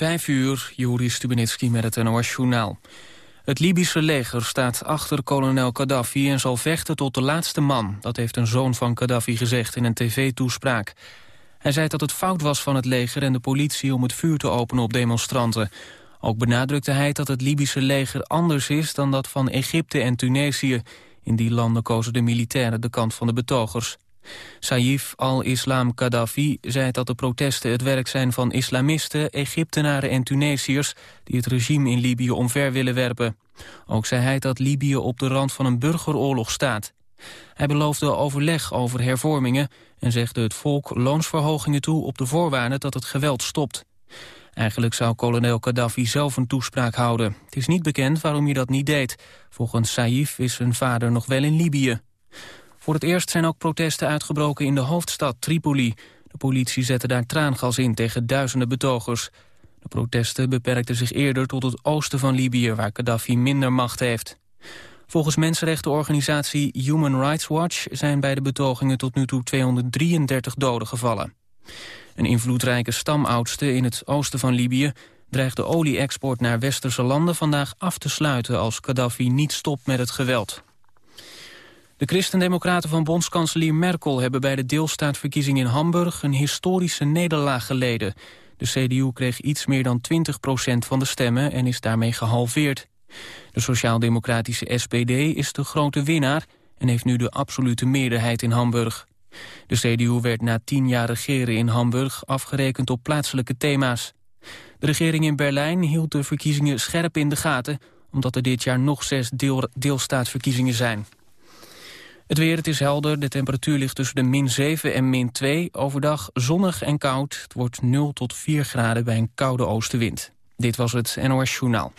Vijf uur, Joris Stubenitski met het NOS-journaal. Het Libische leger staat achter kolonel Gaddafi en zal vechten tot de laatste man. Dat heeft een zoon van Gaddafi gezegd in een tv-toespraak. Hij zei dat het fout was van het leger en de politie om het vuur te openen op demonstranten. Ook benadrukte hij dat het Libische leger anders is dan dat van Egypte en Tunesië. In die landen kozen de militairen de kant van de betogers. Saif al-Islam Gaddafi zei dat de protesten het werk zijn van islamisten, Egyptenaren en Tunesiërs die het regime in Libië omver willen werpen. Ook zei hij dat Libië op de rand van een burgeroorlog staat. Hij beloofde overleg over hervormingen en zegde het volk loonsverhogingen toe op de voorwaarde dat het geweld stopt. Eigenlijk zou kolonel Gaddafi zelf een toespraak houden. Het is niet bekend waarom hij dat niet deed. Volgens Saif is zijn vader nog wel in Libië. Voor het eerst zijn ook protesten uitgebroken in de hoofdstad Tripoli. De politie zette daar traangas in tegen duizenden betogers. De protesten beperkten zich eerder tot het oosten van Libië... waar Gaddafi minder macht heeft. Volgens mensenrechtenorganisatie Human Rights Watch... zijn bij de betogingen tot nu toe 233 doden gevallen. Een invloedrijke stamoudste in het oosten van Libië... dreigt de olie-export naar westerse landen vandaag af te sluiten... als Gaddafi niet stopt met het geweld. De christendemocraten van bondskanselier Merkel hebben bij de deelstaatverkiezing in Hamburg een historische nederlaag geleden. De CDU kreeg iets meer dan 20% van de stemmen en is daarmee gehalveerd. De sociaal-democratische SPD is de grote winnaar en heeft nu de absolute meerderheid in Hamburg. De CDU werd na tien jaar regeren in Hamburg afgerekend op plaatselijke thema's. De regering in Berlijn hield de verkiezingen scherp in de gaten... omdat er dit jaar nog zes deel deelstaatsverkiezingen zijn. Het weer, het is helder. De temperatuur ligt tussen de min 7 en min 2. Overdag zonnig en koud. Het wordt 0 tot 4 graden bij een koude oostenwind. Dit was het NOS Journaal.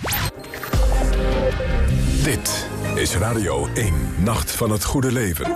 Dit is Radio 1, Nacht van het Goede Leven.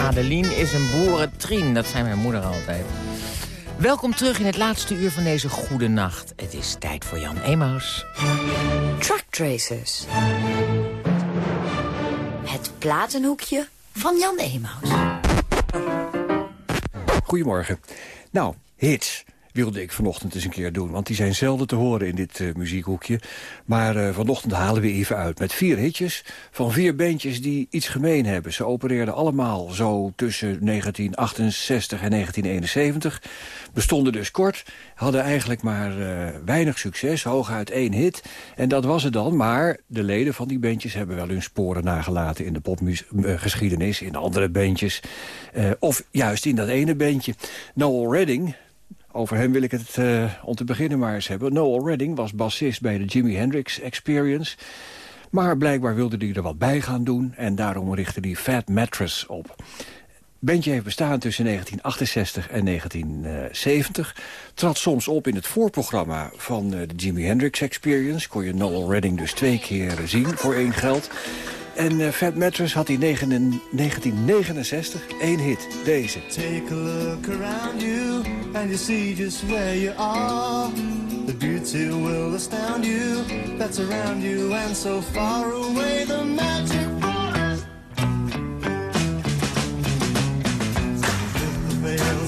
Adeline is een boerentrien, dat zei mijn moeder altijd. Welkom terug in het laatste uur van deze goede nacht. Het is tijd voor Jan Emaus. Truck Tracers. Het platenhoekje van Jan Emaus. Goedemorgen. Nou, hits wilde ik vanochtend eens een keer doen. Want die zijn zelden te horen in dit uh, muziekhoekje. Maar uh, vanochtend halen we even uit met vier hitjes van vier bandjes die iets gemeen hebben. Ze opereerden allemaal zo tussen 1968 en 1971. Bestonden dus kort, hadden eigenlijk maar uh, weinig succes, hooguit één hit. En dat was het dan, maar de leden van die bandjes hebben wel hun sporen nagelaten... in de popgeschiedenis, in andere bandjes. of juist in dat ene bandje. Noel Redding, over hem wil ik het uh, om te beginnen maar eens hebben. Noel Redding was bassist bij de Jimi Hendrix Experience. Maar blijkbaar wilde hij er wat bij gaan doen... en daarom richtte hij Fat Mattress op. Bandje heeft bestaan tussen 1968 en 1970. Trad soms op in het voorprogramma van eh, de Jimi Hendrix Experience. Kon je Noel Redding dus twee keer zien voor één geld. En uh, Fat Mattress had in 1969 één hit, deze. Take a look around you and you see just where you are. The beauty will astound you that's around you and so far away the magic borders. The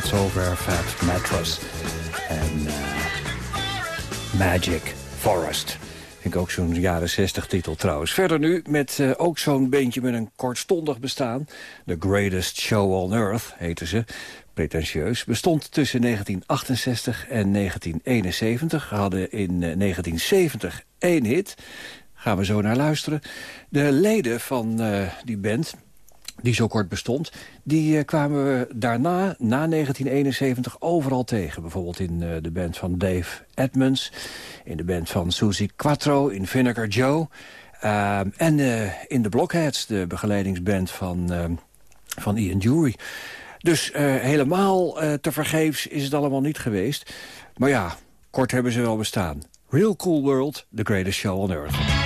tot zover Fat Mattress. En uh, Magic Forest. Vind ik ook zo'n jaren 60 titel trouwens. Verder nu met uh, ook zo'n beentje met een kortstondig bestaan. The Greatest Show on Earth heette ze. Pretentieus. Bestond tussen 1968 en 1971. Hadden in uh, 1970 één hit. Gaan we zo naar luisteren. De leden van die band die zo kort bestond, die uh, kwamen we daarna, na 1971, overal tegen. Bijvoorbeeld in uh, de band van Dave Edmunds, in de band van Susie Quattro, in Vinegar Joe... Uh, en in de Blockheads, de begeleidingsband van, van Ian Jury. Dus helemaal te vergeefs is het allemaal niet geweest. Maar ja, kort hebben ze wel bestaan. Real Cool World, the greatest show on earth.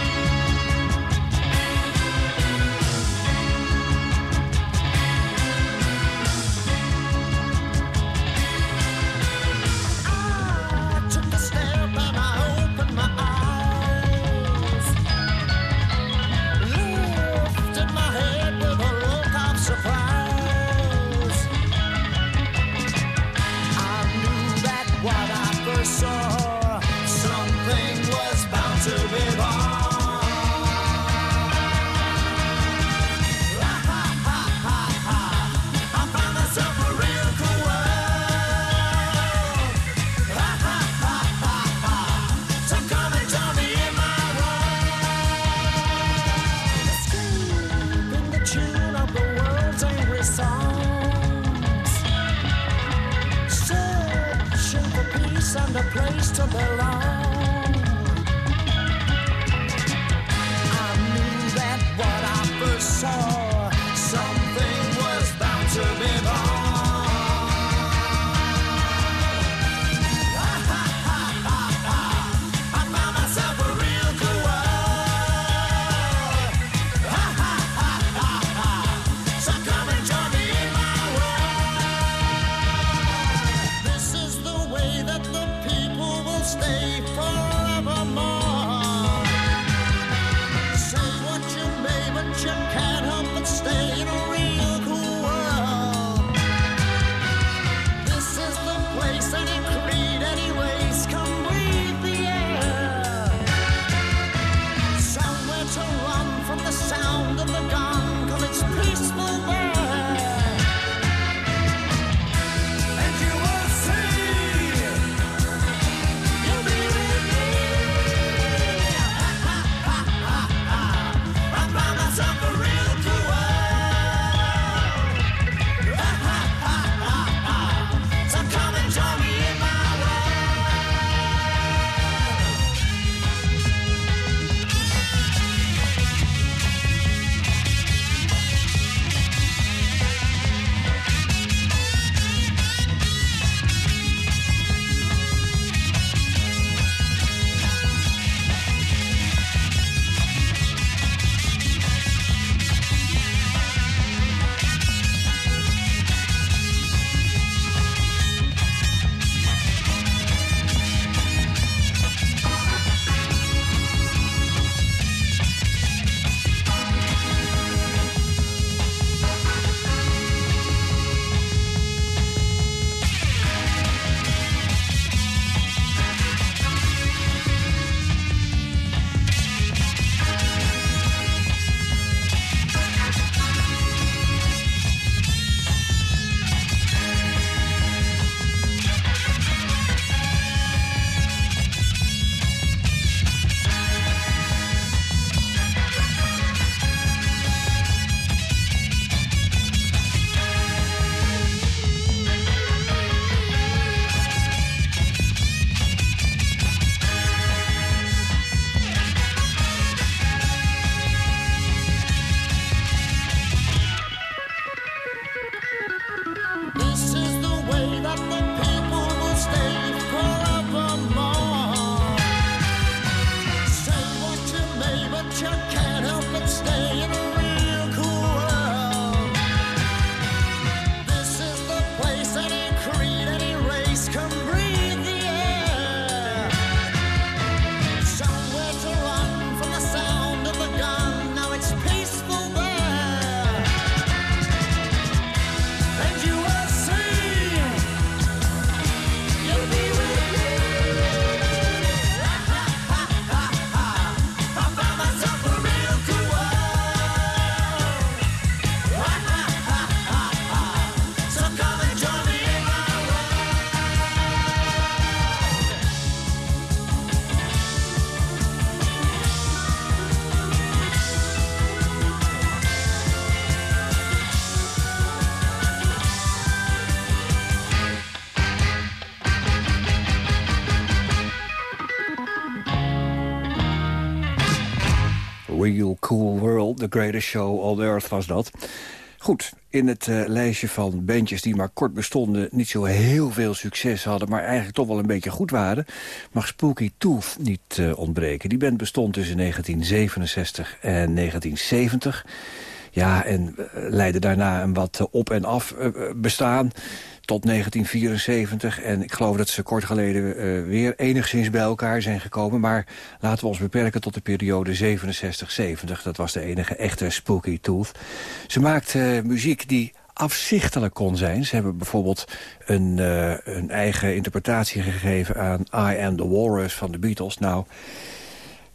Greatest Show on Earth was dat. Goed, in het uh, lijstje van bandjes die maar kort bestonden... niet zo heel veel succes hadden, maar eigenlijk toch wel een beetje goed waren... mag Spooky Tooth niet uh, ontbreken. Die band bestond tussen 1967 en 1970... Ja, en uh, leidde daarna een wat op- en af bestaan tot 1974. En ik geloof dat ze kort geleden uh, weer enigszins bij elkaar zijn gekomen. Maar laten we ons beperken tot de periode 67-70. Dat was de enige echte Spooky Tooth. Ze maakte uh, muziek die afzichtelijk kon zijn. Ze hebben bijvoorbeeld een, uh, een eigen interpretatie gegeven aan I Am The Walrus van de Beatles. Nou,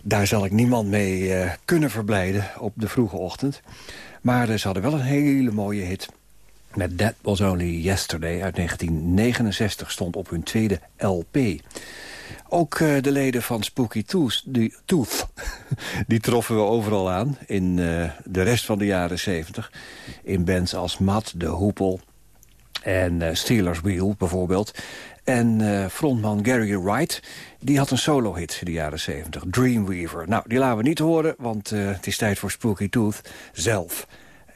daar zal ik niemand mee kunnen verblijden op de vroege ochtend. Maar ze hadden wel een hele mooie hit. Met That Was Only Yesterday uit 1969 stond op hun tweede LP. Ook uh, de leden van Spooky Tooth, die, Tooth, die troffen we overal aan in uh, de rest van de jaren 70. In bands als Matt, De Hoepel en uh, Steelers Wheel bijvoorbeeld. En frontman Gary Wright, die had een solo-hit in de jaren 70, Dreamweaver. Nou, die laten we niet horen, want het is tijd voor Spooky Tooth zelf.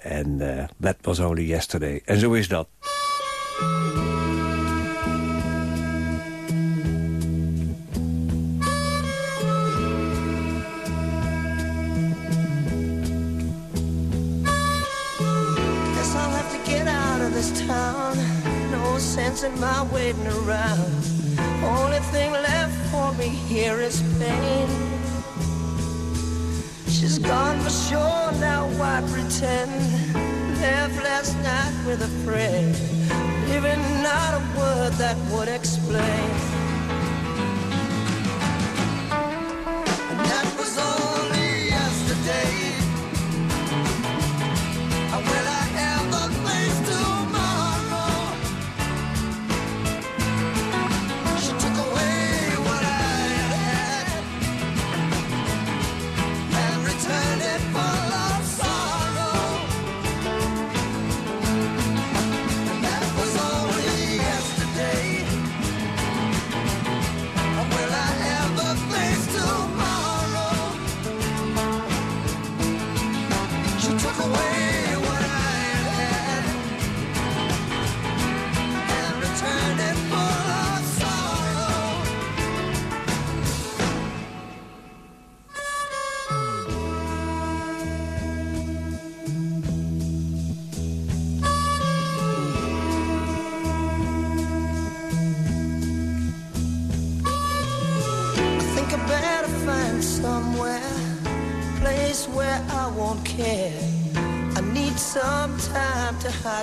En uh, that was only yesterday. En zo is dat. Guess I'll have to get out of this town. No sense in my waiting around. Only thing left for me here is pain. She's gone for sure, now why pretend? Left last night with a friend, leaving not a word that would explain. And that was only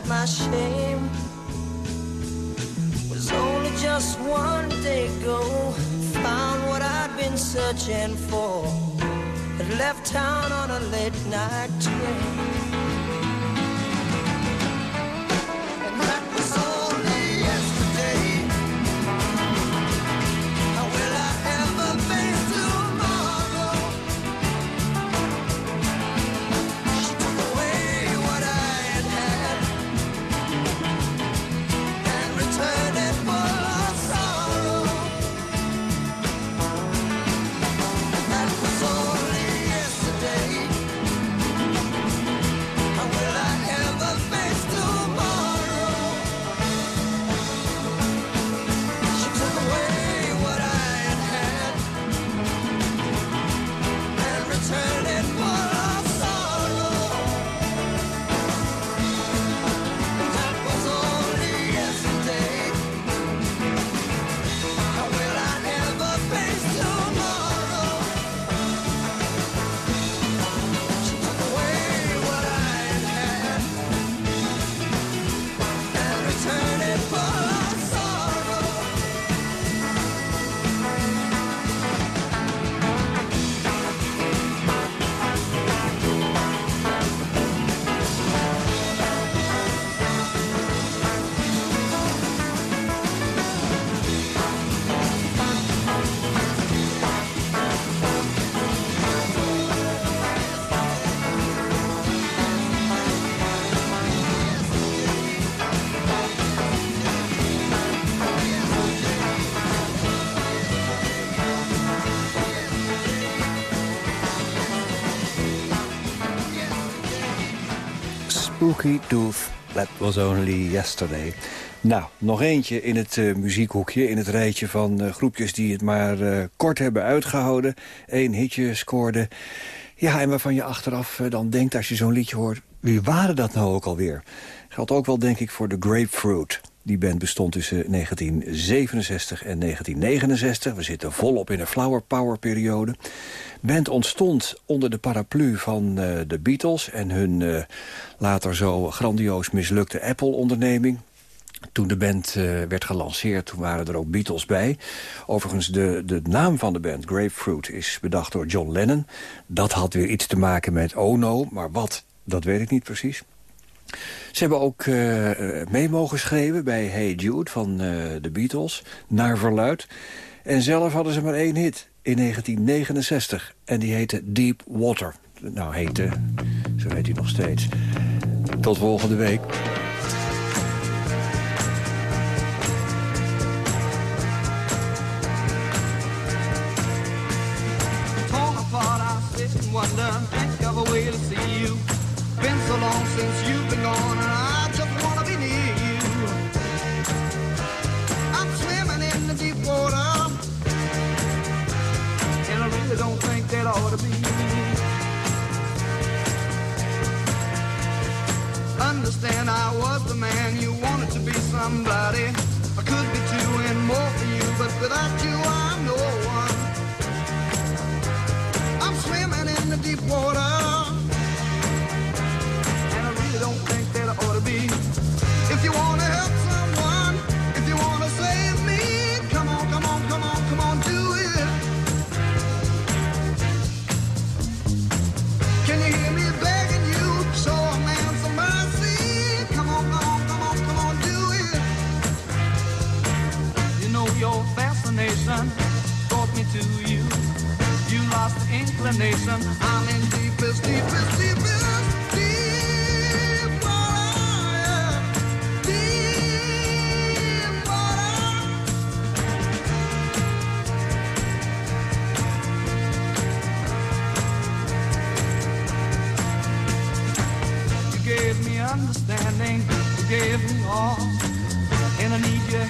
hide my shame. Was only just one day ago, found what I'd been searching for. Tooth, that was only yesterday. Nou, nog eentje in het uh, muziekhoekje, in het rijtje van uh, groepjes die het maar uh, kort hebben uitgehouden. Eén hitje scoorde. Ja, en waarvan je achteraf dan denkt als je zo'n liedje hoort... wie waren dat nou ook alweer? Geldt ook wel, denk ik, voor de Grapefruit. Die band bestond tussen 1967 en 1969. We zitten volop in een flower power periode. Band ontstond onder de paraplu van uh, de Beatles... en hun uh, later zo grandioos mislukte Apple-onderneming. Toen de band uh, werd gelanceerd, toen waren er ook Beatles bij. Overigens, de, de naam van de band, Grapefruit, is bedacht door John Lennon. Dat had weer iets te maken met Ono, maar wat, dat weet ik niet precies. Ze hebben ook uh, mee mogen schrijven bij Hey Jude van de Beatles, naar verluid. En zelf hadden ze maar één hit in 1969. En die heette Deep Water. Nou, heette, zo heet hij nog steeds. Tot volgende week.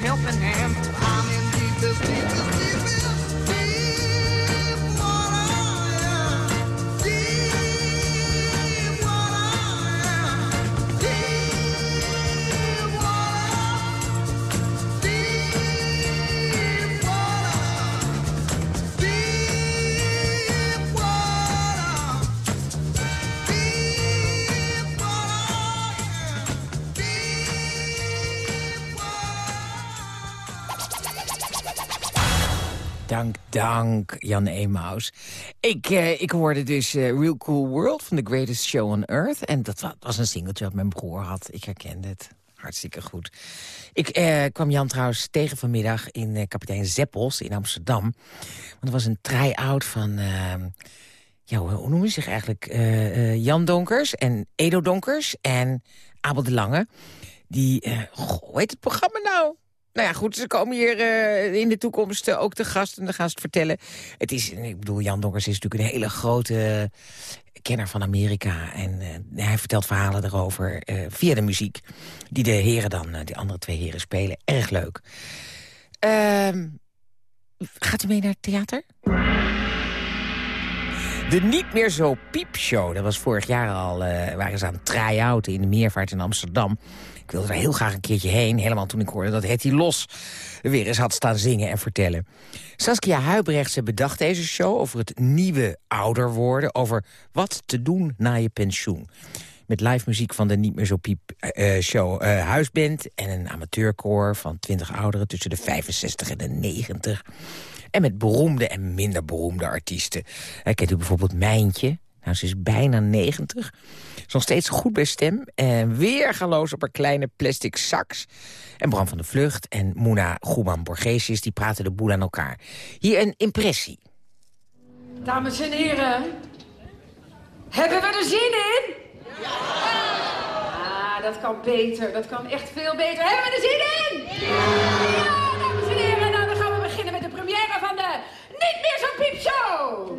Helping hand. I'm in deepest, deepest, deepest. Dank, Jan Emaus. Ik, eh, ik hoorde dus eh, Real Cool World van The Greatest Show on Earth. En dat wa- was een singeltje dat mijn broer had. Ik herkende het. Hartstikke goed. Ik eh, kwam Jan trouwens tegen vanmiddag in eh, kapitein Zeppels in Amsterdam. Want er was een try-out van... eh, ja, hoe, noem je zich eigenlijk? Eh, eh, Jan Donkers en Edo Donkers en Abel de Lange. Die, goh, hoe heet het programma nou? Nou ja, goed, ze komen hier eh, in de toekomst eh, ook te gast en dan gaan ze het vertellen. Het is, ik bedoel, Jan Donkers is natuurlijk een hele grote eh, kenner van Amerika. En hij vertelt verhalen erover via de muziek. Die de heren dan, die andere twee heren spelen. Erg leuk. Ehm, gaat u mee naar het theater? De Niet Meer Zo Piepshow. Dat was vorig jaar al, waren ze aan het try-outen in de Meervaart in Amsterdam. Ik wilde er heel graag een keertje heen. Helemaal toen ik hoorde dat Hetty Los weer eens had staan zingen en vertellen. Saskia Huibrechtse bedacht deze show over het nieuwe ouder worden. Over wat te doen na je pensioen. Met live muziek van de Niet Meer Zo Piep eh, eh, show eh, Huisband... en een amateurkoor van 20 ouderen tussen de 65 en de 90. En met beroemde en minder beroemde artiesten. Eh, kent u bijvoorbeeld Mijntje? Nou, ze is bijna 90. Is nog steeds goed bij stem. En weergaloos op haar kleine plastic sax. En Bram van de Vlucht en Moena Goeman Borgesius... die praten de boel aan elkaar. Hier een impressie. Dames en heren, hebben we er zin in? Ja! Ah, dat kan beter. Dat kan echt veel beter. Hebben we er zin in? Ja! dames en heren. Nou, dan gaan we beginnen met de première van de Niet meer zo'n piepshow.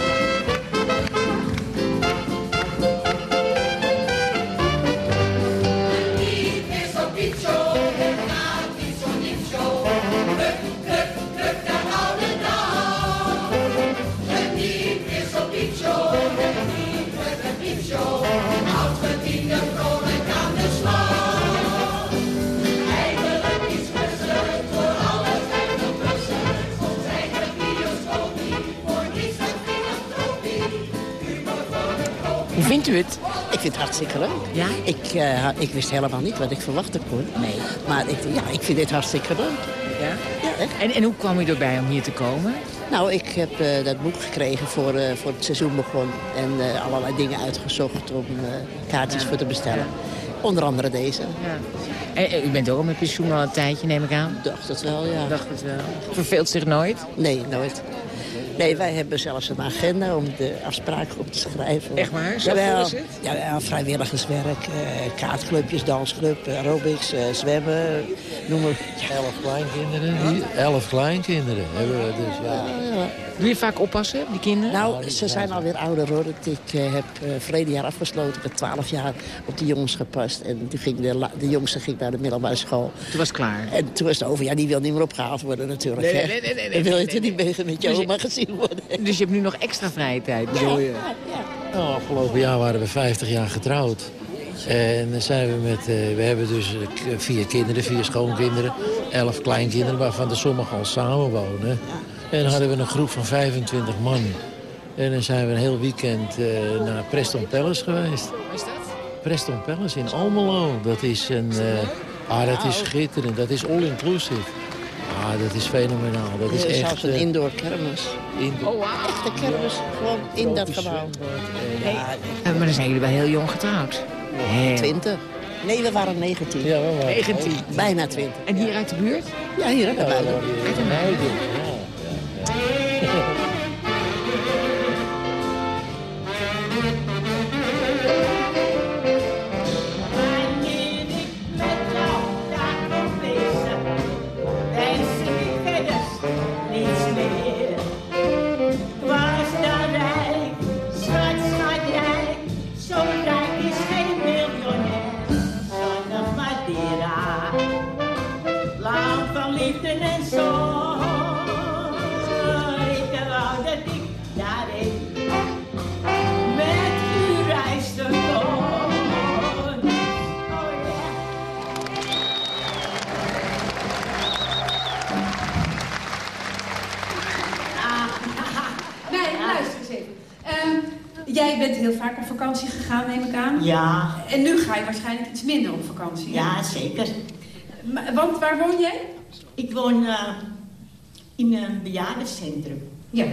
vindt u het? Ik vind het hartstikke leuk. Ja? Ik, eh, ik wist helemaal niet wat ik verwachten kon. Nee. Maar ik, ja, ik vind dit hartstikke leuk. Ja? Ja. En, en hoe kwam u erbij om hier te komen? Nou, ik heb eh, dat boek gekregen voor, eh, voor het seizoen begon. En allerlei dingen uitgezocht om kaartjes voor te bestellen. Onder andere deze. En u bent ook al met pensioen al een tijdje, neem ik aan? Dacht het wel, ja. Dacht het wel. Verveelt zich nooit? Nee, nooit. Nee, wij hebben zelfs een agenda om de afspraken op te schrijven. Echt waar? Zo Jawel, is het? jawel, vrijwilligerswerk, eh, kaartclubjes, dansclub, aerobics, eh, zwemmen, noem maar. Elf kleinkinderen. hier. Elf kleinkinderen hebben we dus, ja. Doe je vaak oppassen, die kinderen? Nou, ze zijn alweer ouder hoor. Ik eh, heb uh, verleden jaar afgesloten. Ik heb twaalf jaar op de jongens gepast. En toen ging de, de jongste ging naar de middelbare school. Toen was het klaar. En toen was het over. Ja, die wil niet meer opgehaald worden natuurlijk. Nee, hè. nee, nee, nee, nee, Dan wil je nee, toch niet mee met je Dus je- oma gezien worden. Dus je hebt nu nog extra vrije tijd, bedoel je? Nou, afgelopen jaar waren we 50 jaar getrouwd. En dan zijn we met, eh, we hebben dus eh, vier kinderen, vier schoonkinderen, elf kleinkinderen, waarvan de sommigen al samenwonen. En dan hadden we een groep van 25 man. En dan zijn we een heel weekend eh, naar Preston Palace geweest. Wat is dat? Preston Palace in Almelo, dat is een... eh, ah, dat is schitterend, dat is all-inclusive. Dat is fenomenaal, dat is is echt... zelfs een eh, indoor kermis. indoor- Oh, wauw. Echte kermis, gewoon in dat gebouw. Hey, eh, maar dan zijn jullie wel heel jong getrouwd. Heel. 20. Nee, we waren 19. Ja, we waren 19. Bijna 20. En hier uit de buurt? Ja, hier hebben Ja, wij we wel. waren bent heel vaak op vakantie gegaan, neem ik aan. Ja, En nu ga je waarschijnlijk iets minder op vakantie. hè? ja, zeker. Maar- Want waar woon jij? Ik woon eh, in een bejaardencentrum. Ja.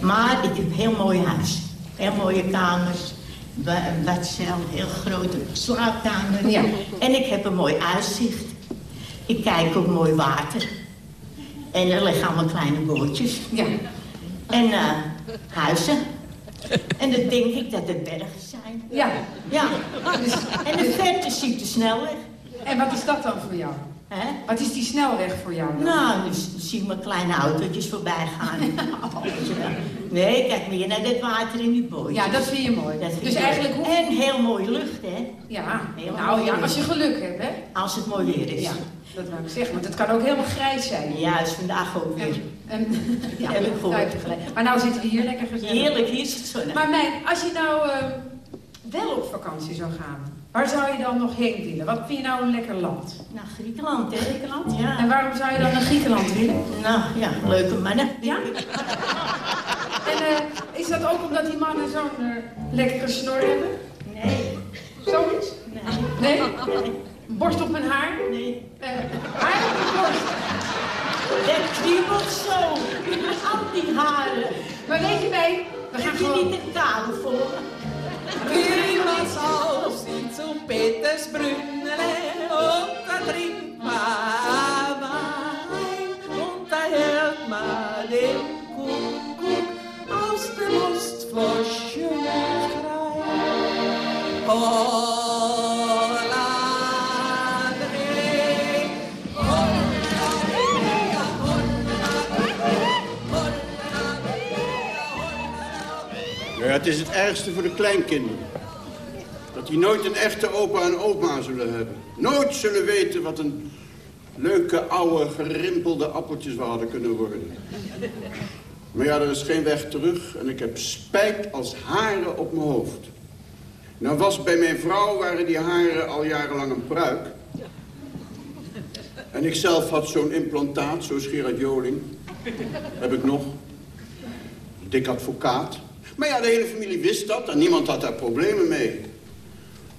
Maar ik heb een heel mooi huis. Heel mooie kamers. badcel, heel grote slaapkamer. Ja. En ik heb een mooi uitzicht. Ik kijk op mooi water. En er liggen allemaal kleine bootjes. Ja. En eh, huizen. En dan denk ik dat het bergen zijn. Ja. Ja. Dus, en de verte ziet de snelweg. En wat is dat dan voor jou? Hè? Wat is die snelweg voor jou dan? Nou, dus zie ik mijn kleine autootjes voorbij gaan. Nee, kijk meer naar dat water in die bootjes. Ja, dat vind je mooi. Dat vind dus eigenlijk hoe... En heel mooie lucht, hè? Ja, Heel nou ja, als je geluk hebt, hè? Als het mooi weer is. Ja, dat wou ik zeggen. Want het kan ook helemaal grijs zijn. Juist, vandaag ook weer. En, ja, Heb ik gehoord. Maar nou zitten we hier lekker gezellig. Heerlijk, hier is het zonnig. Maar mijn, als je nou eh, wel op vakantie zou gaan, waar zou je dan nog heen willen? Wat vind je nou een lekker land? Nou, Griekenland, hè? Griekenland? Ja. En waarom zou je dan naar Griekenland willen? Nou, ja, leuke mannen. Ja? En eh, is dat ook omdat die mannen zo'n eh, lekkere snor hebben? Nee, Zoiets? nee, Nee? Borst op mijn haar? nee. Eh, haar op de borst. Dat kriebelt zo. Al die haren. Maar weet je mee, we gaan je gewoon... niet de talen voor? Grimas aus in zu Petersbrünnele und da trinkt man Wein und da hört man den Kuckuck aus dem Ostfloschen schreien. Hollandre, Het is het ergste voor de kleinkinderen. Dat die nooit een echte opa en oma zullen hebben. Nooit zullen weten wat een leuke, oude, gerimpelde appeltjes we hadden kunnen worden. Maar ja, er is geen weg terug en ik heb spijt als haren op mijn hoofd. Nou was bij mijn vrouw waren die haren al jarenlang een pruik. En ik zelf had zo'n implantaat, zoals Gerard Joling. Heb ik nog. Dik advocaat. Maar ja, de hele familie wist dat en niemand had daar problemen mee.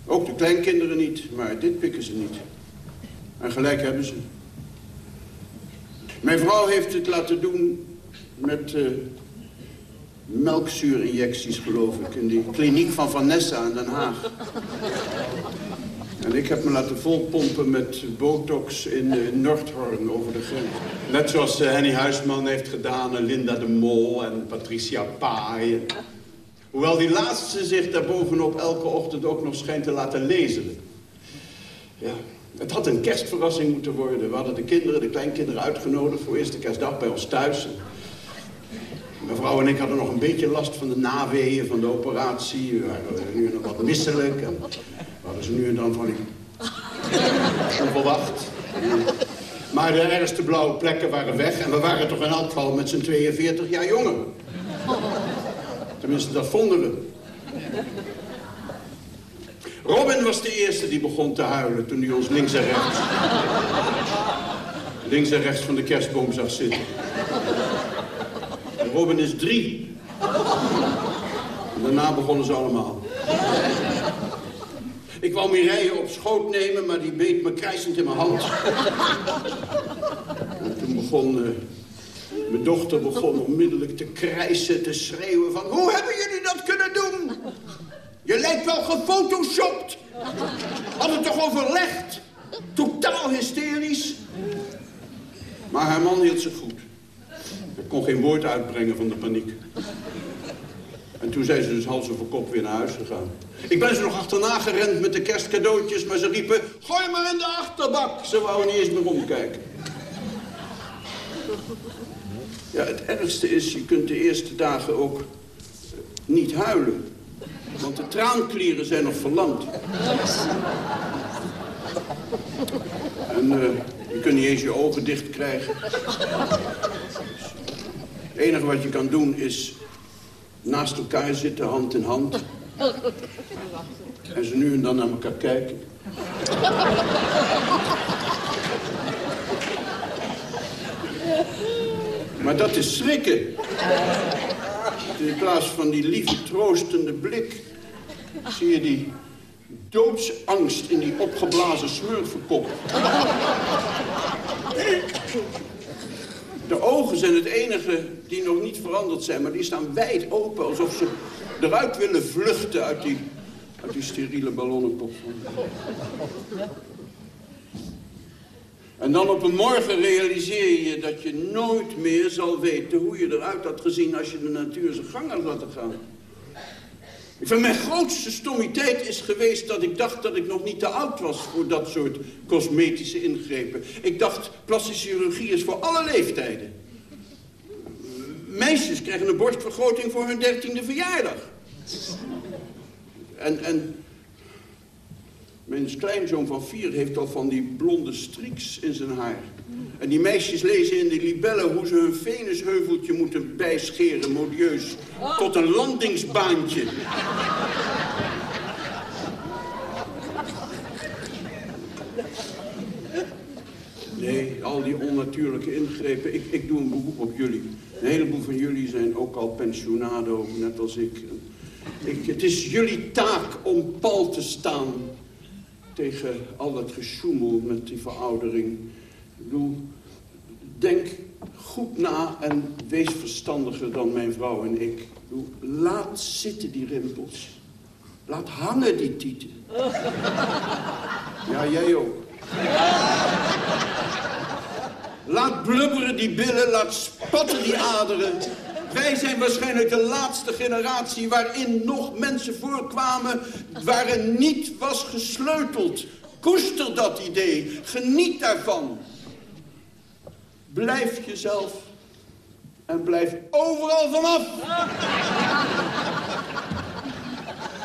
Ook de kleinkinderen niet, maar dit pikken ze niet. En gelijk hebben ze. Mijn vrouw heeft het laten doen met uh, melkzuurinjecties, geloof ik... in die kliniek van Vanessa in Den Haag. En ik heb me laten volpompen met botox in uh, Noordhorn over de grens. Net zoals uh, Henny Huisman heeft gedaan, en Linda de Mol en Patricia Paaien. Hoewel die laatste zich daarbovenop elke ochtend ook nog schijnt te laten lezen. Ja, het had een kerstverrassing moeten worden. We hadden de kinderen, de kleinkinderen uitgenodigd voor eerste kerstdag bij ons thuis. Mevrouw en ik hadden nog een beetje last van de naweeën van de operatie. We waren nu nog wat misselijk. Hadden ze nu en dan van die... onverwacht. Maar de ergste blauwe plekken waren weg. En we waren toch in elk geval met z'n 42 jaar jonger. Tenminste, dat vonden we. Robin was de eerste die begon te huilen toen hij ons links en rechts... links en rechts van de kerstboom zag zitten. Robin is drie. En daarna begonnen ze allemaal. Ik wou Mireille op schoot nemen, maar die beet me krijsend in mijn hand. En toen begon... Uh, mijn dochter begon onmiddellijk te krijsen, te schreeuwen van... Hoe hebben jullie dat kunnen doen? Je lijkt wel gefotoshopt. Had het toch overlegd? Totaal hysterisch. Maar haar man hield zich goed. Hij kon geen woord uitbrengen van de paniek. En toen zijn ze dus hals over kop weer naar huis gegaan. Ik ben ze nog achterna gerend met de kerstcadeautjes, maar ze riepen... Gooi maar in de achterbak. Ze wouden niet eens meer omkijken. Ja, het ergste is, je kunt de eerste dagen ook niet huilen. Want de traanklieren zijn nog verlamd. En uh, je kunt niet eens je ogen dicht krijgen. Het enige wat je kan doen is naast elkaar zitten, hand in hand. En ze nu en dan naar elkaar kijken. Maar dat is schrikken. In plaats van die lieve, troostende blik... zie je die doodsangst in die opgeblazen smurfenkop. De ogen zijn het enige die nog niet veranderd zijn... maar die staan wijd open, alsof ze eruit willen vluchten uit die, uit die steriele ballonnenkop. En dan op een morgen realiseer je dat je nooit meer zal weten hoe je eruit had gezien als je de natuur zijn gang had laten gaan. Vind mijn grootste stommiteit is geweest dat ik dacht dat ik nog niet te oud was voor dat soort cosmetische ingrepen. Ik dacht, plastische chirurgie is voor alle leeftijden. Meisjes krijgen een borstvergroting voor hun dertiende verjaardag. En, en mijn kleinzoon van vier heeft al van die blonde striks in zijn haar. En die meisjes lezen in de libellen hoe ze hun venusheuveltje moeten bijscheren, modieus. Tot een landingsbaantje. Nee, al die onnatuurlijke ingrepen. Ik, ik doe een beroep op jullie. Een heleboel van jullie zijn ook al pensionado, net als ik. ik het is jullie taak om pal te staan tegen al dat gesjoemel met die veroudering. Bedoel, denk goed na en wees verstandiger dan mijn vrouw en ik. bedoel, laat zitten die rimpels. Laat hangen die tieten. Ja, jij ook. Laat blubberen die billen, laat spatten die aderen. Wij zijn waarschijnlijk de laatste generatie waarin nog mensen voorkwamen waar niet was gesleuteld. Koester dat idee, geniet daarvan. Blijf jezelf en blijf overal vanaf.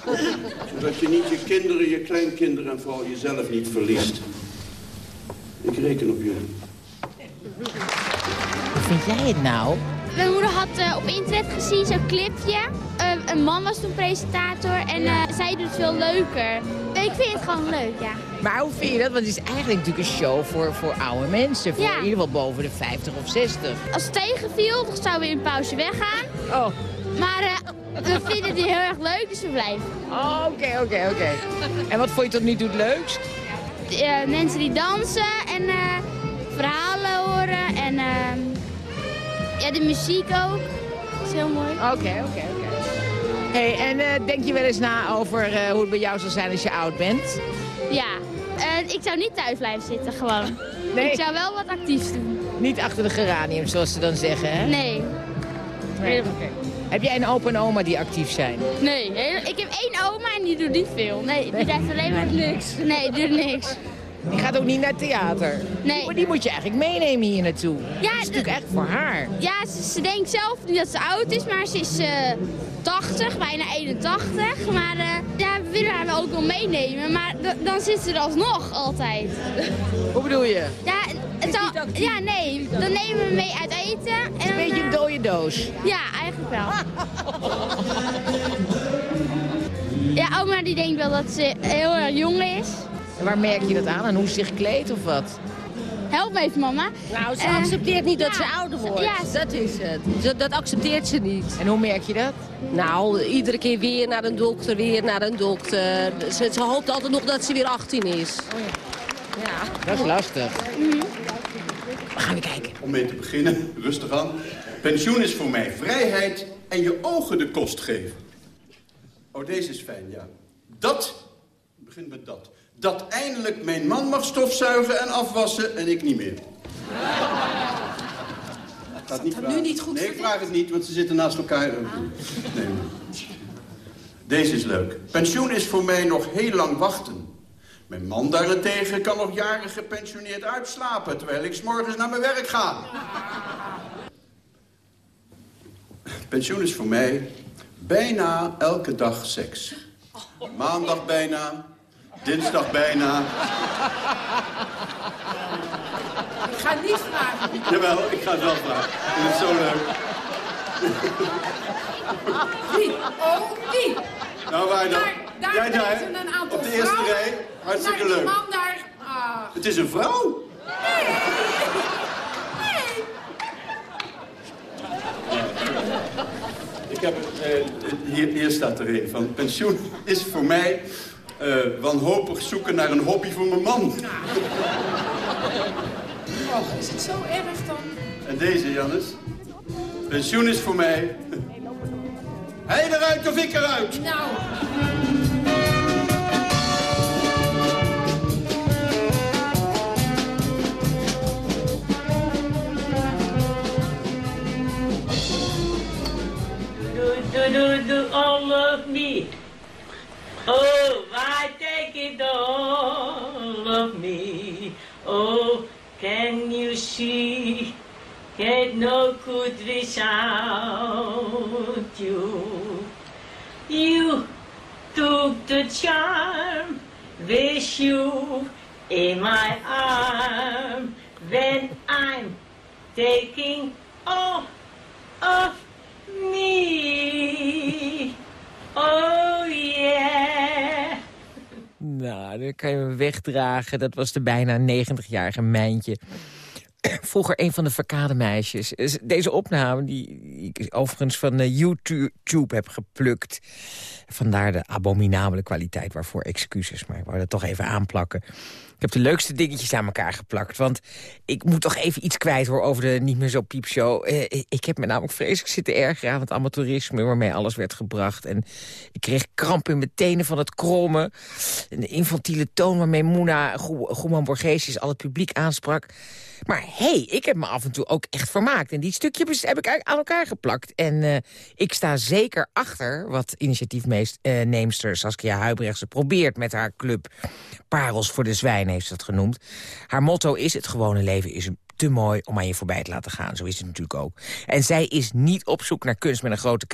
Zodat je niet je kinderen, je kleinkinderen en vooral jezelf niet verliest. Ik reken op jullie. Hoe vind jij het nou? Mijn moeder had uh, op internet gezien zo'n clipje. Uh, een man was toen presentator en uh, zij doet het veel leuker. Ik vind het gewoon leuk, ja. Maar hoe vind je dat? Want het is eigenlijk natuurlijk een show voor, voor oude mensen. Voor Ja. in ieder geval boven de 50 of 60. Als het tegenviel, dan zouden we in pauze weggaan. Oh. Maar eh, we vinden die heel erg leuk, dus we blijven. Oh, Oké, oké, oké. En wat vond je tot nu toe het leukst? Eh, mensen die dansen en eh, verhalen horen en ehm, ja, de muziek ook. Dat is heel mooi. Oké, oké, oké. Hey, en eh, denk je wel eens na over eh, hoe het bij jou zal zijn als je oud bent? Ja, Eh, ik zou niet thuis blijven zitten gewoon. Nee. Ik zou wel wat actiefs doen. Niet achter de geranium, zoals ze dan zeggen, hè? Nee. Nee, oké. Heb jij een opa en oma die actief zijn? Nee, ik heb één oma en die doet niet veel. Nee, die blijft alleen maar niks. Nee, die doet niks. Die gaat ook niet naar het theater. Nee. Maar die moet je eigenlijk meenemen hier naartoe. Ja, dat is natuurlijk echt voor haar. Ja, ze, ze denkt zelf niet dat ze oud is, maar ze is eh 80, bijna 81. Maar eh, ja, we willen haar wel ook wel meenemen, maar dan zit ze er alsnog altijd. Hoe bedoel je? Ja, het zal, ja, nee, dan nemen we mee uit eten. En Een beetje een dode doos. Ja, eigenlijk wel. Ja, oma die denkt wel dat ze heel erg jong is. En waar merk je dat aan? En hoe ze zich kleedt of wat? Help me even, mama. Nou, ze Eh, accepteert niet dat ja, ze ouder wordt. Ja, dat is het. Ze- dat accepteert ze niet. En hoe merk je dat? Nou, iedere keer weer naar een dokter, weer naar een dokter. Ze, ze hoopt altijd nog dat ze weer 18 is. Ja. Dat is lastig. We gaan kijken. Om mee te beginnen, rustig aan. Pensioen is voor mij vrijheid en je ogen de kost geven. Oh, deze is fijn, ja. Dat, begin met dat. Dat eindelijk mijn man mag stofzuigen en afwassen en ik niet meer. Gaat niet vragen. nu niet goed Nee, ik vraag het niet, want ze zitten naast elkaar. Nee. Deze is leuk. Pensioen is voor mij nog heel lang wachten. Mijn man daarentegen kan nog jaren gepensioneerd uitslapen... terwijl ik 's morgens naar mijn werk ga. Pensioen is voor mij bijna elke dag seks. Maandag bijna, dinsdag bijna. Ik ga niet vragen. Jawel, ik ga het wel vragen. Het zo leuk. Wie? Oh, wie? Nou, waar dan? Daar, daar Jij daar, een aantal op de eerste vrouwen. rij. Hartstikke leuk. man daar... Ah. Het is een vrouw. Ik heb, eh, hier, hier staat er een van. Pensioen is voor mij eh, wanhopig zoeken naar een hobby voor mijn man. Oh, is het zo erg dan? En deze, Jannes. Pensioen is voor mij... Hij eruit of ik eruit? Nou. Do, do, do, do all of me. Oh, why take it all of me? Oh, can you see? Get no good without you. You took the charm with you in my arm when I'm taking off of me. Oh yeah. Nou, dan kan je hem wegdragen. Dat was de bijna 90-jarige Mijntje. Vroeger een van de verkade meisjes. Dus Deze opname, die ik overigens van eh, YouTube heb geplukt. Vandaar de abominabele kwaliteit waarvoor excuses. Maar ik wou dat toch even aanplakken. Ik heb de leukste dingetjes aan elkaar geplakt. Want ik moet toch even iets kwijt hoor over de niet meer zo piepshow. Eh, ik heb me namelijk vreselijk zitten ergeren aan het amateurisme... waarmee alles werd gebracht. En ik kreeg kramp in mijn tenen van het krommen. En de infantiele toon waarmee Moena Goeman Borgesius al het publiek aansprak. Maar hé, hey, ik heb me af en toe ook echt vermaakt. En die stukjes heb ik aan elkaar geplakt. En uh, ik sta zeker achter wat initiatiefneemster uh, Saskia Huibrechtse probeert met haar club. Parels voor de Heeft ze dat genoemd. Haar motto is het gewone leven is te mooi om aan je voorbij te laten gaan. Zo is het natuurlijk ook. En zij is niet op zoek naar kunst met een grote K...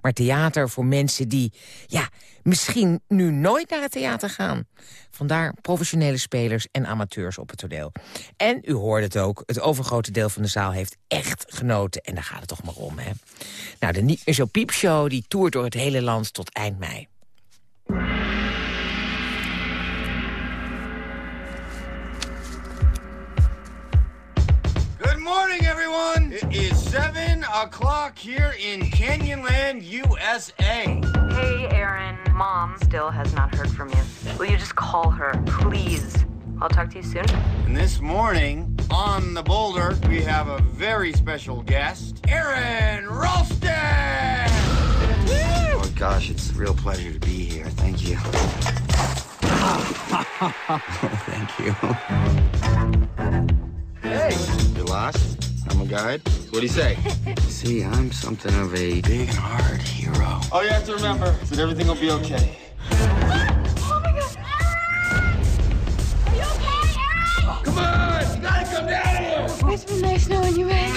maar theater voor mensen die ja, misschien nu nooit naar het theater gaan. Vandaar professionele spelers en amateurs op het toneel. En u hoorde het ook, het overgrote deel van de zaal heeft echt genoten. En daar gaat het toch maar om, hè. Nou, de Niet meer zo piepshow die toert door het hele land tot eind mei. Everyone. everyone. It is 7 o'clock here in Canyonland, USA. Hey, Aaron. Mom still has not heard from you. Will you just call her, please? I'll talk to you soon. And this morning, on the boulder, we have a very special guest, Aaron Ralston! Oh, gosh, it's a real pleasure to be here. Thank you. Thank you. Hey! You lost? I'm a guide? What do you say? See, I'm something of a big and hard hero. All you have to remember is that everything will be okay. Oh my God, Eric! Are you okay, Eric? Come on! You gotta come down here! It's been nice knowing you, man.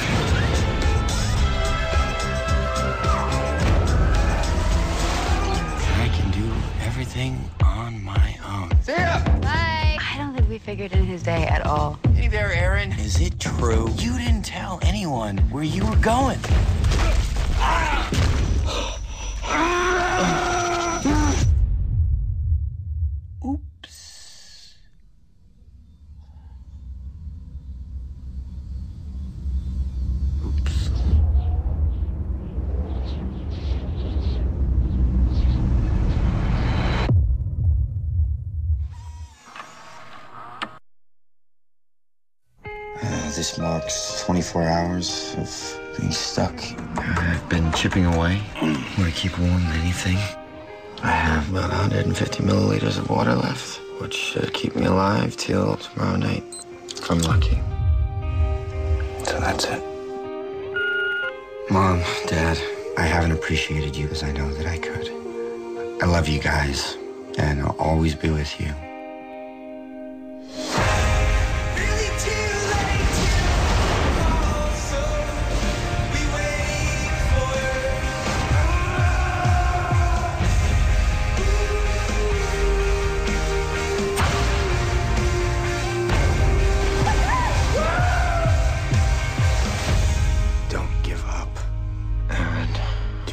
I can do everything on my own. See ya! Bye. I don't think we figured in his day at all. Hey there, Aaron. Is it true? You didn't tell anyone where you were going. Uh, 24 hours of being stuck. I've been chipping away. Want to keep warm than anything. I have about 150 milliliters of water left, which should keep me alive till tomorrow night, if I'm lucky. So that's it. Mom, Dad, I haven't appreciated you as I know that I could. I love you guys, and I'll always be with you.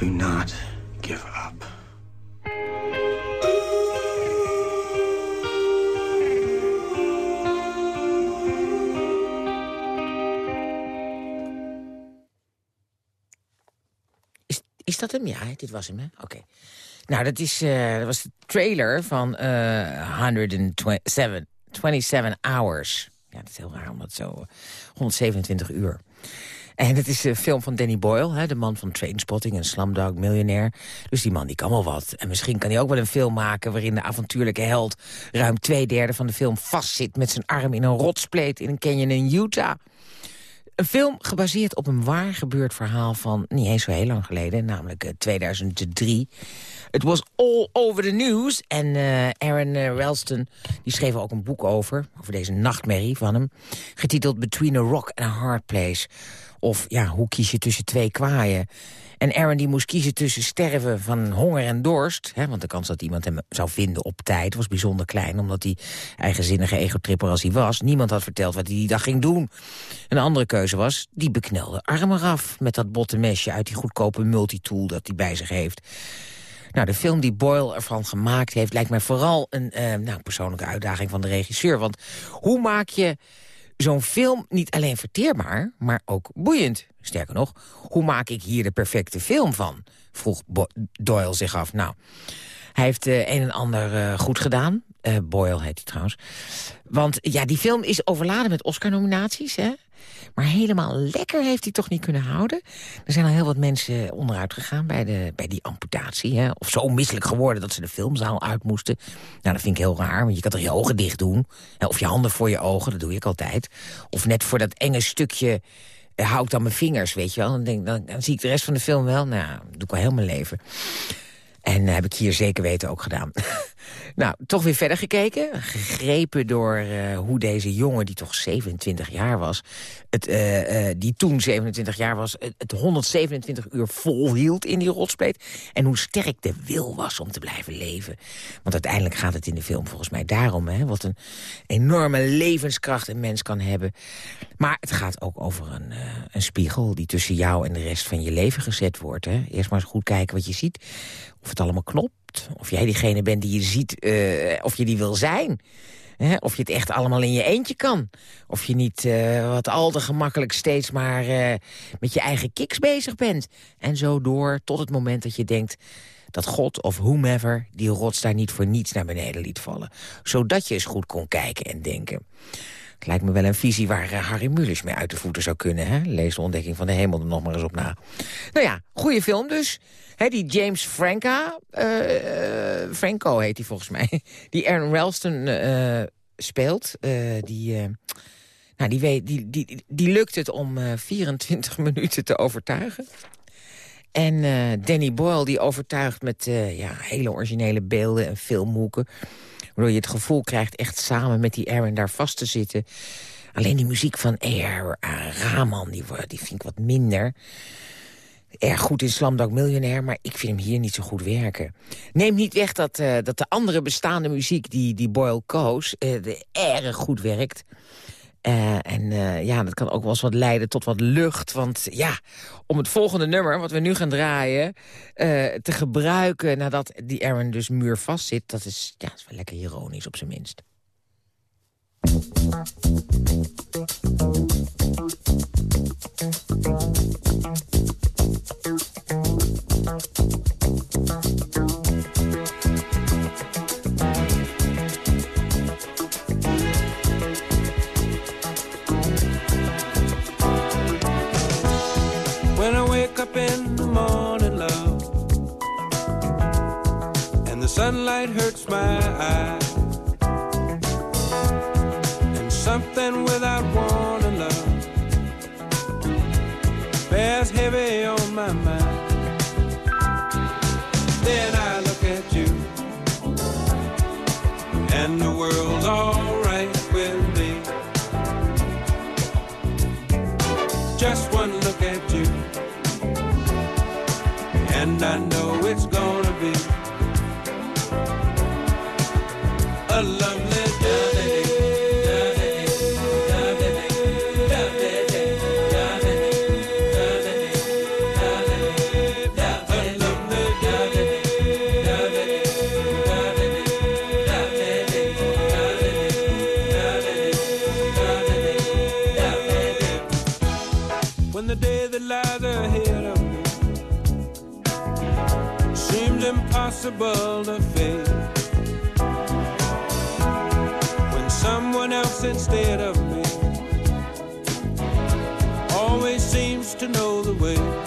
Do not give up. Is dat hem? Ja, dit was hem, hè? Oké. Nou, dat, is, eh, dat was de trailer van eh 127 27 Hours. Ja, dat is heel raar, omdat zo... eh, 127 uur. En het is de film van Danny Boyle, hè, de man van Trainspotting en Slumdog Millionaire. Dus die man die kan wel wat. En misschien kan hij ook wel een film maken waarin de avontuurlijke held... ruim twee derde van de film vastzit met zijn arm in een rotspleet in een canyon in Utah. Een film gebaseerd op een waar gebeurd verhaal van niet eens zo heel lang geleden, namelijk eh, 2003. Het was all over the news. En eh, Aaron eh, Ralston die schreef ook een boek over, over deze nachtmerrie van hem. Getiteld Between a Rock and a Hard Place. Of ja, hoe kies je tussen twee kwaaien? En Aaron die moest kiezen tussen sterven van honger en dorst. Hè, want de kans dat iemand hem zou vinden op tijd was bijzonder klein. Omdat hij eigenzinnige egotripper als hij was. Niemand had verteld wat hij die dag ging doen. Een andere keuze was, die beknelde arm eraf... met dat botte mesje uit die goedkope multitool dat hij bij zich heeft. Nou, de film die Boyle ervan gemaakt heeft... lijkt mij vooral een eh, nou, persoonlijke uitdaging van de regisseur. Want hoe maak je zo'n film niet alleen verteerbaar, maar ook boeiend? Sterker nog, hoe maak ik hier de perfecte film van? Vroeg Doyle zich af. Nou, hij heeft eh, een en ander eh, goed gedaan. Eh, Boyle heet hij trouwens. Want ja, die film is overladen met Oscar-nominaties? Maar helemaal lekker heeft hij toch niet kunnen houden. Er zijn al heel wat mensen onderuit gegaan bij, de, bij die amputatie. Hè? Of zo misselijk geworden dat ze de filmzaal uit moesten. Nou, dat vind ik heel raar, want je kan toch je ogen dicht doen. Of je handen voor je ogen, dat doe ik altijd. Of net voor dat enge stukje eh, hou ik dan mijn vingers, weet je wel. Dan, denk, dan, dan zie ik de rest van de film wel. Nou, dat doe ik al heel mijn leven. En uh, heb ik hier zeker weten ook gedaan. nou, toch weer verder gekeken. Gegrepen door uh, hoe deze jongen, die toch 27 jaar was... Het, uh, die toen 27 jaar was, het, het 127 uur volhield in die rotspleet. En hoe sterk de wil was om te blijven leven. Want uiteindelijk gaat het in de film volgens mij daarom... Hè, wat een enorme levenskracht een mens kan hebben. Maar het gaat ook over een, een spiegel die tussen jou en de rest van je leven gezet wordt. Hè. Eerst maar eens goed kijken wat je ziet of het allemaal klopt. Of jij diegene bent die je ziet, eh, of je die wil zijn. Of je het echt allemaal in je eentje kan. Of je niet eh, wat al te gemakkelijk steeds maar eh, met je eigen kiks bezig bent. En zo door tot het moment dat je denkt dat God of whomever die rots daar niet voor niets naar beneden liet vallen. Zodat je eens goed kon kijken en denken. Het lijkt me wel een visie waar eh, Harry Mulisch mee uit de voeten zou kunnen. Hè? Lees de ontdekking van de hemel er nog maar eens op na. Nou ja, goede film dus. Die James Franca, eh, eh, Franco heet hij volgens mij, die Aaron Ralston speelt. die, nou, die, weet, die, die, die lukt het om eh, 24 minuten te overtuigen. En Danny Boyle die overtuigt met ja, hele originele beelden en filmhoeken. Waardoor je het gevoel krijgt echt samen met die Aaron daar vast te zitten. Alleen die muziek van A.R. Rahman, die, die vind ik wat minder. Erg goed in Slumdog Millionaire, maar ik vind hem hier niet zo goed werken. Neem niet weg dat, eh, dat de andere bestaande muziek die, die Boyle koos... eh, erg goed werkt. Eh, en eh, ja, dat kan ook wel eens wat leiden tot wat lucht. Want ja, om het volgende nummer, wat we nu gaan draaien... eh, te gebruiken nadat die Aaron dus muurvast zit... dat is, ja, dat is wel lekker ironisch op zijn minst. Up in the morning, love, and the sunlight hurts my eyes, and something without away.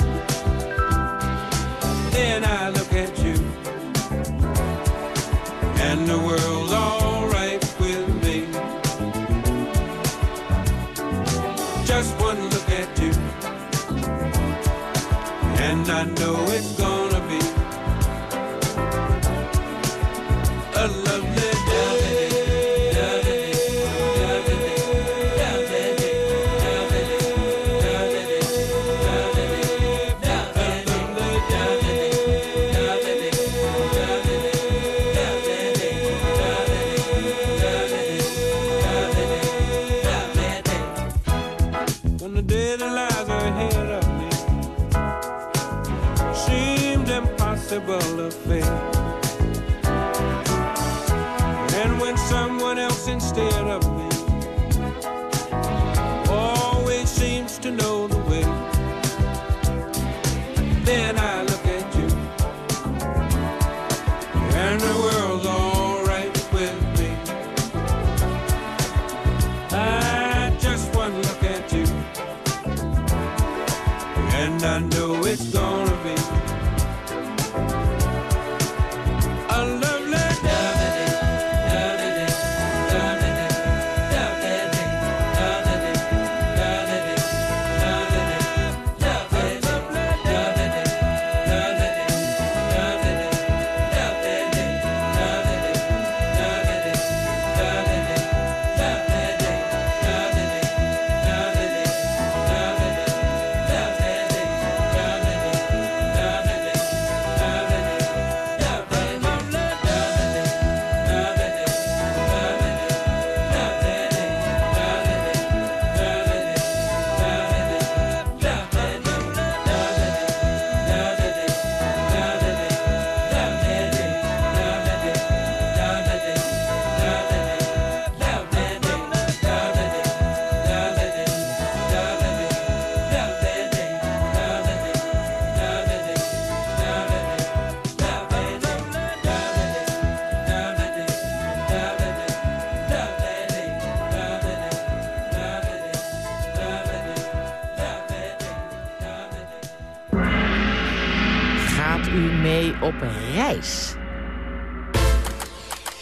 U mee op reis.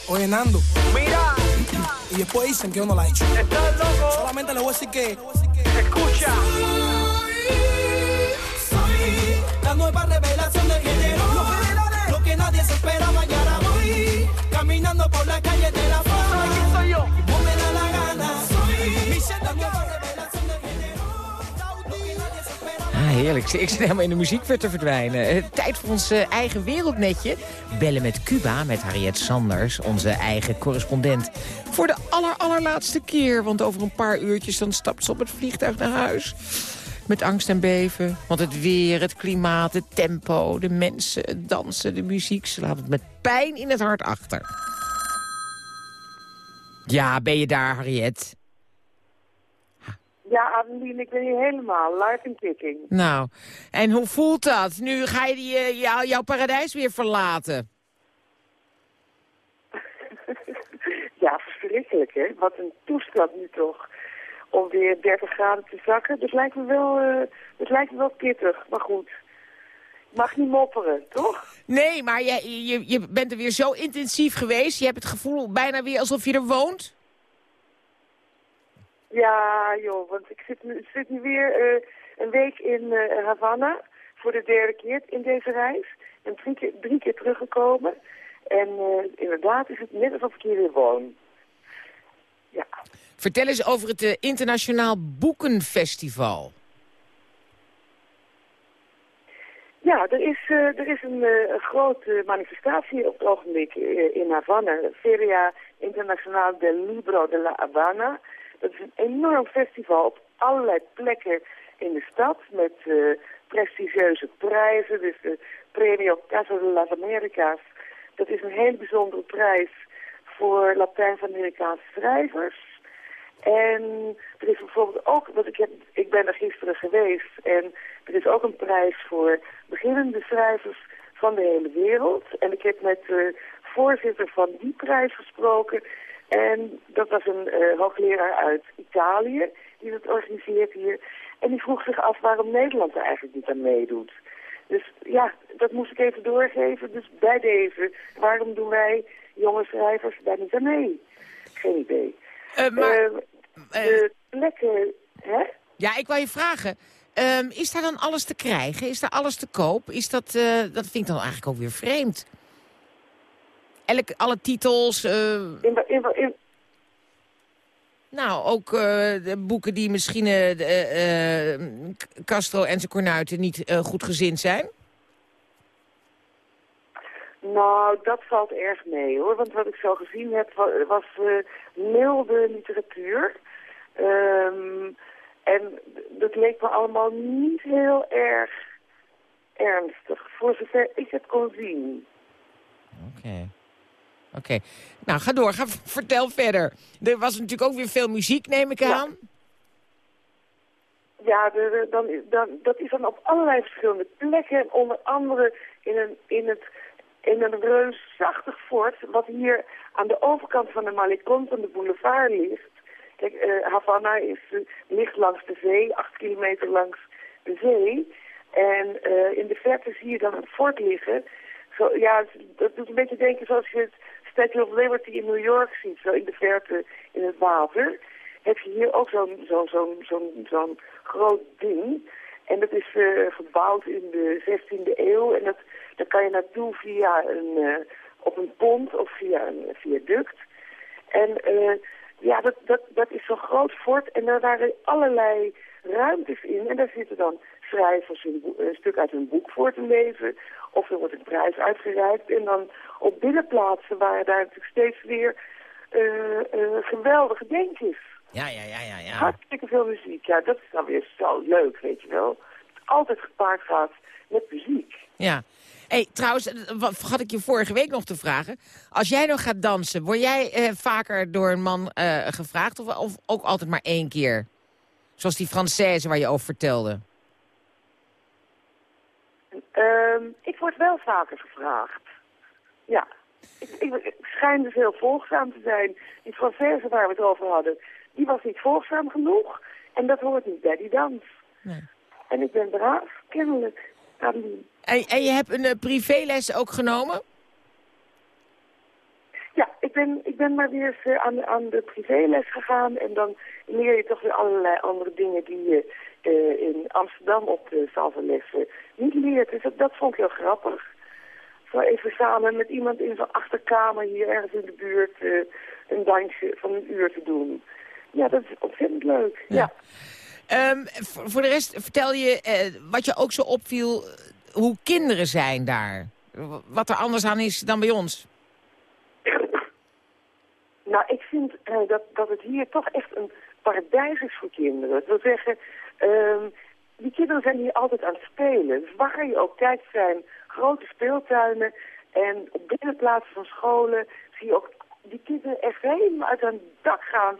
Oye, Nando. Mira. Y después dicen que yo no la he hecho. Estás loco. Solamente le voy a decir que. Escucha. Soy la nueva revelación del género. Lo que nadie se espera mañana voy. Caminando por la calle de heerlijk. Ik zit helemaal in de muziek te verdwijnen. Eh, tijd voor ons eh, eigen wereldnetje. Bellen met Cuba, met Harriet Sanders, onze eigen correspondent. Voor de aller, allerlaatste keer. Want over een paar uurtjes dan stapt ze op het vliegtuig naar huis. Met angst en beven. Want het weer, het klimaat, het tempo, de mensen, het dansen, de muziek. Ze laat het met pijn in het hart achter. Ja, ben je daar, Harriet? Ja, Adeline, ik ben hier helemaal live en kicking. Nou, en hoe voelt dat? Nu ga je die, eh, jou- jouw paradijs weer verlaten. Ja, verschrikkelijk, hè? Wat een toestand nu toch. Om weer 30 graden te zakken. Dat lijkt me wel, eh dat lijkt me wel pittig, maar goed. Mag niet mopperen, toch? Nee, maar je, je, je bent er weer zo intensief geweest. Je hebt het gevoel bijna weer alsof je er woont. Ja, joh, want ik zit nu, zit nu weer eh, een week in eh, Havana. Voor de derde keer in deze reis. En drie keer, drie keer teruggekomen. En eh, inderdaad is het net alsof ik hier weer woon. Vertel eens over het Internationaal Boekenfestival. Ja, er is, eh, er is een, grote manifestatie op het ogenblik in Havana. Feria Internacional del Libro de la Habana. Dat is een enorm festival op allerlei plekken in de stad met eh, prestigieuze prijzen. Dus de Premio Casa de las Americas. Dat is een hele bijzondere prijs voor Latijns-Amerikaanse schrijvers. En er is bijvoorbeeld ook, want ik, heb, ik ben er gisteren geweest, en er is ook een prijs voor beginnende schrijvers van de hele wereld. En ik heb met de voorzitter van die prijs gesproken. En dat was een eh, hoogleraar uit Italië, die dat organiseert hier. En die vroeg zich af waarom Nederland er eigenlijk niet aan meedoet. Dus ja, dat moest ik even doorgeven. Dus bij deze, waarom doen wij jonge schrijvers daar niet aan mee? Geen idee. Eh, maar, Eh, de plekken, hè? Ja, ik wou je vragen. ehm, is daar dan alles te krijgen? Is daar alles te koop? Is dat, eh, dat vind ik dan eigenlijk ook weer vreemd. Elk, alle titels. eh, In, in, in, nou, ook eh, de boeken die misschien eh, de, Castro en zijn kornuiten niet eh, goed gezind zijn. Nou, dat valt erg mee hoor. Want wat ik zo gezien heb wa- was eh, milde literatuur. Ehm, en dat leek me allemaal niet heel erg ernstig. Voor zover ik het kon zien. Oké. Oké. Nou, ga door. Ga, vertel verder. Er was natuurlijk ook weer veel muziek, neem ik aan. Ja, de, de- dan, dan, dat is dan op allerlei verschillende plekken. En onder andere in een, in het, in een reusachtig fort, wat hier aan de overkant van de Malecon van de boulevard ligt. Kijk, eh, Havana is, eh, ligt langs de zee, acht kilometer langs de zee. En eh, in de verte zie je dan een fort liggen. Zo, ja, dat doet een beetje denken zoals je het Statue of Liberty in New York ziet, zo in de verte in het water heb je hier ook zo'n zo'n zo'n zo'n groot ding. En dat is eh, gebouwd in de 16e eeuw. En dat, daar kan je naartoe via een, eh, op een pont of via een viaduct. En eh, ja, dat, dat, dat is zo'n groot fort. En daar waren allerlei ruimtes in. En daar zitten dan schrijvers een, een stuk uit hun boek voor te lezen. Of er wordt een prijs uitgereikt. En dan op binnenplaatsen waren daar natuurlijk steeds weer eh, eh, geweldige denkjes. Ja, ja, ja, ja. ja. Hartstikke veel muziek. Ja, dat is dan weer zo leuk, weet je wel. Het altijd gepaard gaat met muziek. Ja. Hey, trouwens, eh, wat had ik je vorige week nog te vragen. Als jij nog gaat dansen, word jij eh, vaker door een man eh, gevraagd of, of ook altijd maar één keer? Zoals die Française waar je over vertelde. Ehm, ik word wel vaker gevraagd. Ja. Ik, ik, dus heel volgzaam te zijn. Die Française waar we het over hadden, die was niet volgzaam genoeg. En dat hoort niet bij die dans. Nee. En ik ben braaf, kennelijk. Adeline. En, en je hebt een eh, privéles ook genomen? Ja, ik ben, ik ben maar weer eens eh, aan, aan de privéles gegaan. En dan leer je toch weer allerlei andere dingen die je eh, in Amsterdam op de salvalessen niet leert. Dus dat, dat vond ik heel grappig. Zo even samen met iemand in zo'n achterkamer hier ergens in de buurt eh, een dansje van een uur te doen. Ja, dat is ontzettend leuk. Ja. Ehm, voor, voor de rest vertel je eh, wat je ook zo opviel, hoe kinderen zijn daar. Wat er anders aan is dan bij ons. Nou, ik vind dat, dat het hier toch echt een paradijs is voor kinderen. Dat wil zeggen, ehm, die kinderen zijn hier altijd aan het spelen. Dus waar je ook kijkt zijn grote speeltuinen. En op binnenplaatsen van scholen zie je ook die kinderen echt helemaal uit hun dak gaan.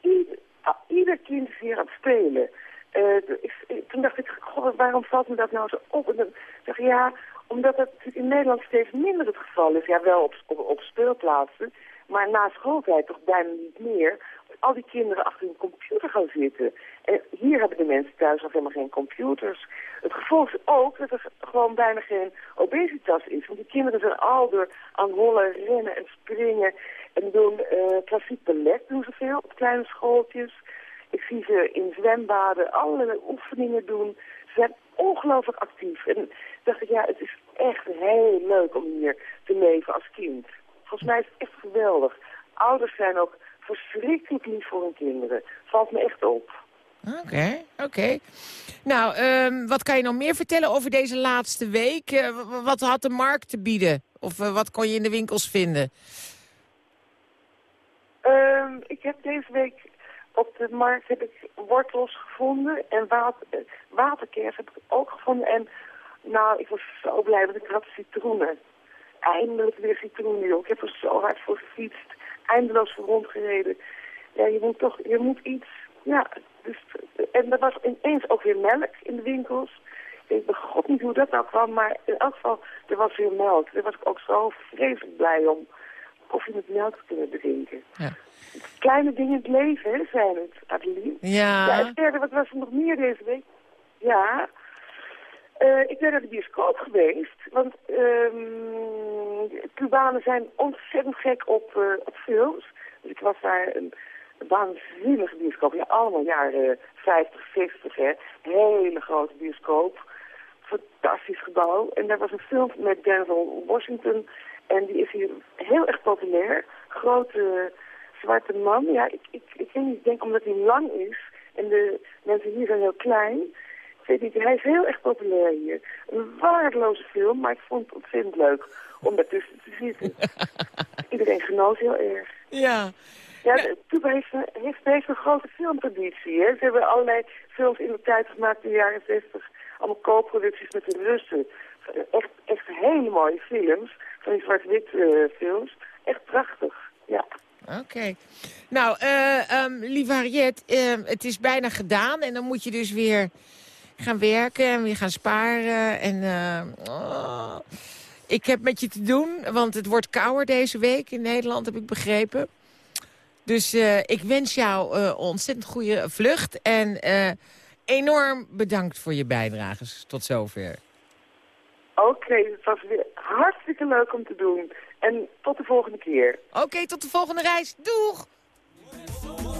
Ieder, ah, ieder kind is hier aan het spelen. Eh, ik, toen dacht ik, god, waarom valt me dat nou zo op? En dan dacht ik, ja, omdat dat natuurlijk in Nederland steeds minder het geval is. Ja, wel op, op, op speelplaatsen, maar na schooltijd toch bijna niet meer. Al die kinderen achter een computer gaan zitten. En hier hebben de mensen thuis nog helemaal geen computers. Het gevolg is ook dat er gewoon bijna geen obesitas is. Want die kinderen zijn al door aan hollen, rennen en springen. En doen eh klassiek ballet doen ze veel op kleine schooltjes. Ik zie ze in zwembaden allerlei oefeningen doen. Ze zijn ongelooflijk actief. En dacht ik, ja, het is echt heel leuk om hier te leven als kind. Volgens mij is het echt geweldig. Ouders zijn ook verschrikkelijk lief voor hun kinderen. Valt me echt op. Oké, oké. Nou, ehm, wat kan je nog meer vertellen over deze laatste week? Eh, wat had de markt te bieden? Of eh, wat kon je in de winkels vinden? Ehm, ik heb deze week op de markt heb ik wortels gevonden en water, eh, waterkers heb ik ook gevonden. En nou, ik was zo blij, want ik had citroenen. Eindelijk weer citroenen, joh. Ik heb er zo hard voor gefietst, eindeloos voor rondgereden. Ja, je moet toch, je moet iets, ja. Dus, en er was ineens ook weer melk in de winkels. Ik god niet hoe dat nou kwam, maar in elk geval, er was weer melk. Daar was ik ook zo vreselijk blij om koffie met melk te kunnen drinken. Ja. Kleine dingen in het leven, hè, zijn het, Adeline. Ja. ja en verder, wat was er nog meer deze week? Ja, eh, ik ben naar de bioscoop geweest, want ehm Cubanen zijn ontzettend gek op, eh, op films. Dus ik was daar een waanzinnige bioscoop, ja, allemaal jaren 50, 60, hè. Hele grote bioscoop, fantastisch gebouw. En daar was een film met Denzel Washington en die is hier heel erg populair. Grote zwarte man, ja, ik, ik, ik weet niet, ik denk omdat hij lang is en de mensen hier zijn heel klein. Ik weet niet, hij is heel erg populair hier. Een waardeloze film, maar ik vond het ontzettend leuk om daartussen te zitten. Iedereen genoot heel erg. Ja. Ja, Cuba heeft, een- heeft, heeft een grote filmtraditie. Hè. Ze hebben allerlei films in de tijd gemaakt in de jaren 60. Allemaal co-producties met de Russen. Echt, echt hele mooie films. Van die zwart-wit eh, films. Echt prachtig, ja. Oké. Nou, eh ehm lieve Harriet, ehm, het is bijna gedaan. En dan moet je dus weer gaan werken en weer gaan sparen. En eh, oh. ik heb met je te doen, want het wordt kouder deze week in Nederland, heb ik begrepen. Dus eh, ik wens jou eh, ontzettend goede vlucht. En eh, enorm bedankt voor je bijdrages tot zover. Oké, het was weer hartstikke leuk om te doen. En tot de volgende keer. Oké, tot de volgende reis. Doeg! Solo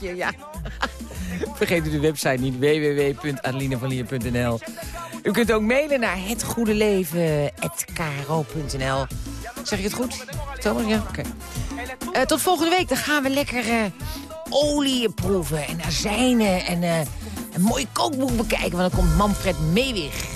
ja. Vergeet u de website niet, www.adelinevanlier.nl. U kunt ook mailen naar hetgoedeleven.kro.nl. Zeg ik het goed, Thomas? Ja, oké. Eh, tot volgende week, dan gaan we lekker uh, olie proeven en azijnen en uh, een mooi kookboek bekijken. Want dan komt Manfred Meewig.